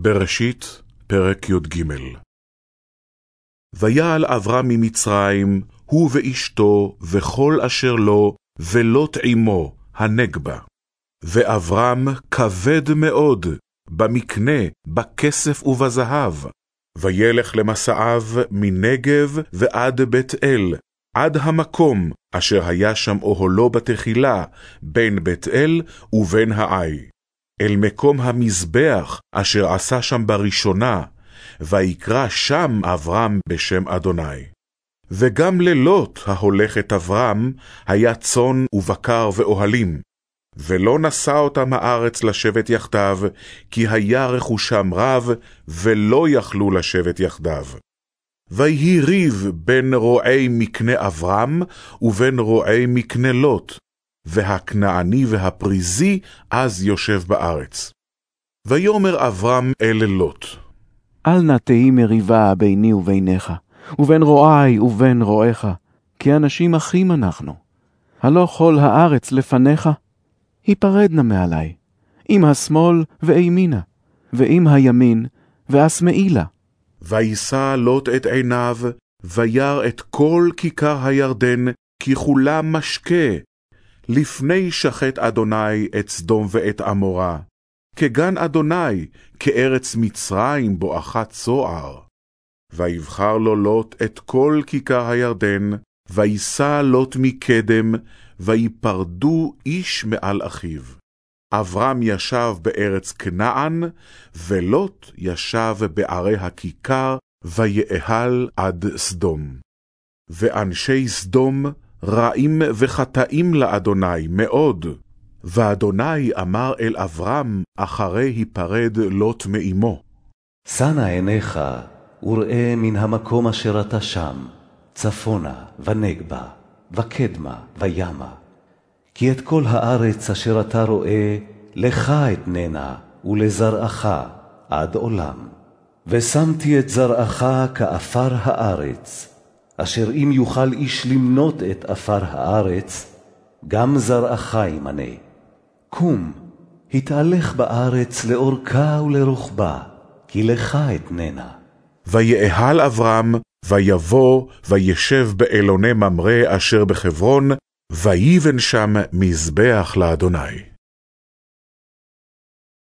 בראשית, פרק י"ג ויעל אברהם ממצרים, הוא ואשתו, וכל אשר לו, ולוט עמו, הנגבה. ואברהם כבד מאוד, במקנה, בכסף ובזהב. וילך למסעיו מנגב ועד בית אל, עד המקום אשר היה שם אוהלו בתחילה, בין בית אל ובין העי. אל מקום המזבח אשר עשה שם בראשונה, ויקרא שם אברהם בשם אדוני. וגם ללוט ההולך את אברהם, היה צאן ובקר ואוהלים, ולא נשא אותם הארץ לשבת יחדיו, כי היה רכושם רב, ולא יכלו לשבת יחדיו. ויהי ריב בין רועי מקנה אברהם, ובין רועי מקנה לוט, והכנעני והפריזי אז יושב בארץ. ויאמר אברהם אל לוט, אל נא תהי מריבה ביני וביניך, ובין רועי ובין רועיך, כי אנשים אחים אנחנו. הלא כל הארץ לפניך? היפרד נא מעלי, אם השמאל ואימינה, ואם הימין ואשמאי לה. וישא לוט את עיניו, וירא את כל כיכר הירדן, כי כולם משקה, לפני שחט אדוני את סדום ואת עמורה, כגן אדוני, כארץ מצרים בואכה צוער. ויבחר לו לוט את כל כיכר הירדן, וישא לוט מקדם, ויפרדו איש מעל אחיו. אברהם ישב בארץ כנען, ולוט ישב בערי הכיכר, ויאהל עד סדום. ואנשי סדום רעים וחטאים לאדוני מאוד. ואדוני אמר אל אברהם, אחרי היפרד לוט מאמו. שא עיניך, וראה מן המקום אשר אתה שם, צפונה ונגבה, וקדמה וימה. כי את כל הארץ אשר אתה רואה, לך אתננה, ולזרעך עד עולם. ושמתי את זרעך כעפר הארץ, אשר אם יוכל איש למנות את עפר הארץ, גם זרעך ימנה. קום, התהלך בארץ לאורכה ולרוחבה, כי לך אתננה. ויאהל אברהם, ויבוא, וישב באלוני ממרא אשר בחברון, ויבן שם מזבח לאדוני.